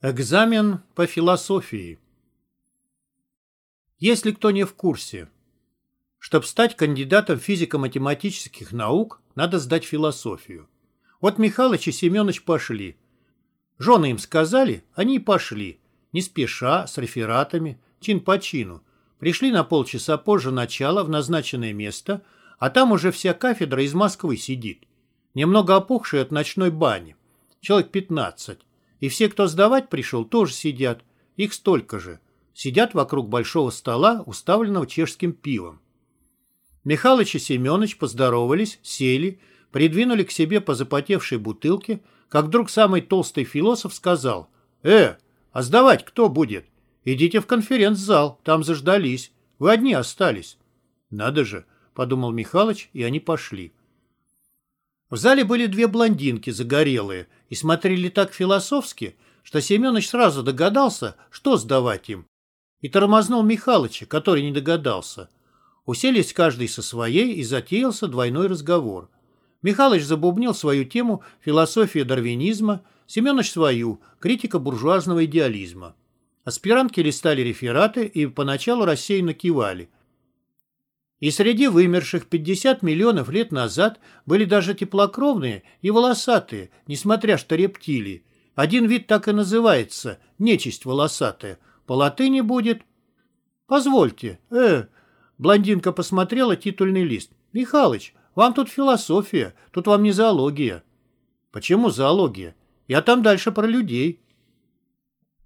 Экзамен по философии. Если кто не в курсе, чтобы стать кандидатом физико-математических наук, надо сдать философию. Вот Михалыч и Семенович пошли. Жены им сказали, они и пошли. Не спеша, с рефератами, чин по чину. Пришли на полчаса позже начала в назначенное место, а там уже вся кафедра из Москвы сидит. Немного опухшая от ночной бани. Человек пятнадцать. И все, кто сдавать пришел, тоже сидят. Их столько же. Сидят вокруг большого стола, уставленного чешским пивом. Михалыч и Семенович поздоровались, сели, придвинули к себе по запотевшей бутылке, как вдруг самый толстый философ сказал «Э, а сдавать кто будет? Идите в конференц-зал, там заждались. Вы одни остались». «Надо же», — подумал Михалыч, и они пошли. В зале были две блондинки загорелые и смотрели так философски, что Семенович сразу догадался, что сдавать им. И тормознул Михалыча, который не догадался. Уселись каждый со своей, и затеялся двойной разговор. Михалыч забубнил свою тему философия дарвинизма, Семенович свою, критика буржуазного идеализма. Аспирантки листали рефераты и поначалу рассеянно кивали – и среди вымерших 50 миллионов лет назад были даже теплокровные и волосатые, несмотря что рептилии. Один вид так и называется – нечисть волосатая. По латыни будет... Позвольте, э... Блондинка посмотрела титульный лист. «Михалыч, вам тут философия, тут вам не зоология». «Почему зоология? Я там дальше про людей».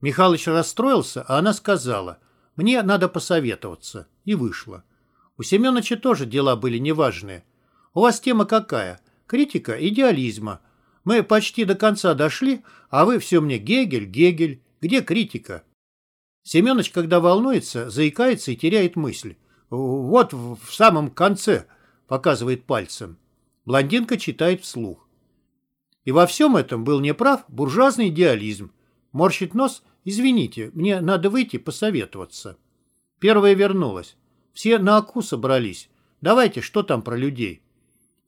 Михалыч расстроился, а она сказала, «Мне надо посоветоваться», и вышла. У Семеновича тоже дела были неважные. У вас тема какая? Критика идеализма. Мы почти до конца дошли, а вы все мне Гегель, Гегель. Где критика? Семенович, когда волнуется, заикается и теряет мысль. Вот в самом конце, показывает пальцем. Блондинка читает вслух. И во всем этом был неправ буржуазный идеализм. Морщит нос, извините, мне надо выйти посоветоваться. Первая вернулась. Все на АКУ собрались. Давайте, что там про людей?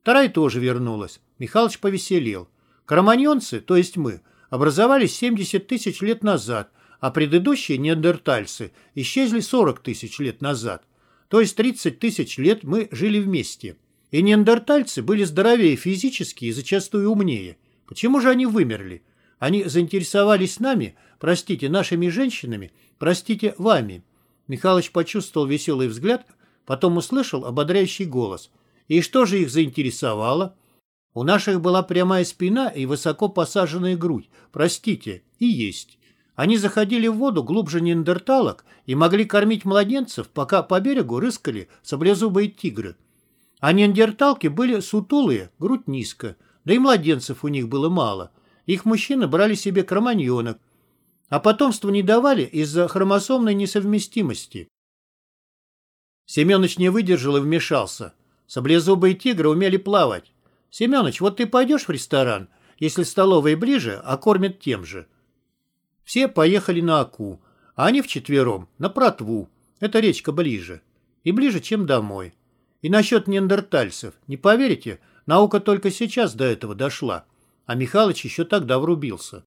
Вторая тоже вернулась. Михалыч повеселел. Кроманьонцы, то есть мы, образовались 70 тысяч лет назад, а предыдущие неандертальцы исчезли 40 тысяч лет назад. То есть 30 тысяч лет мы жили вместе. И неандертальцы были здоровее физически и зачастую умнее. Почему же они вымерли? Они заинтересовались нами, простите, нашими женщинами, простите, вами. Михалыч почувствовал веселый взгляд, потом услышал ободряющий голос. И что же их заинтересовало? У наших была прямая спина и высоко посаженная грудь. Простите, и есть. Они заходили в воду глубже неандерталок и могли кормить младенцев, пока по берегу рыскали саблезубые тигры. А неандерталки были сутулые, грудь низко, да и младенцев у них было мало. Их мужчины брали себе кроманьонок, а потомство не давали из-за хромосомной несовместимости. Семенович не выдержал и вмешался. Саблезубые тигры умели плавать. Семенович, вот ты пойдешь в ресторан, если столовые ближе, а кормят тем же. Все поехали на Аку, а они вчетвером на Протву. Это речка ближе. И ближе, чем домой. И насчет неандертальцев. Не поверите, наука только сейчас до этого дошла. А Михалыч еще тогда врубился.